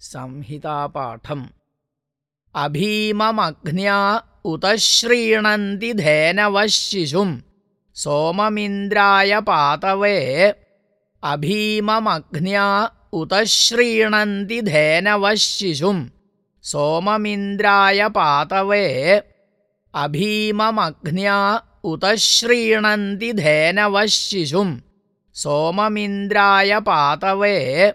संहितापाठम्। अभीममग्न्या उतश्रीणन्ति धेनवः शिशुं सोममिन्द्राय पातवे। अभीममग्न्या उतश्रीणन्ति धेनवः शिशुं सोममिन्द्राय पातवे। अभीममग्न्या उतश्रीणन्ति धेनवः शिशुं सोममिन्द्राय पातवे।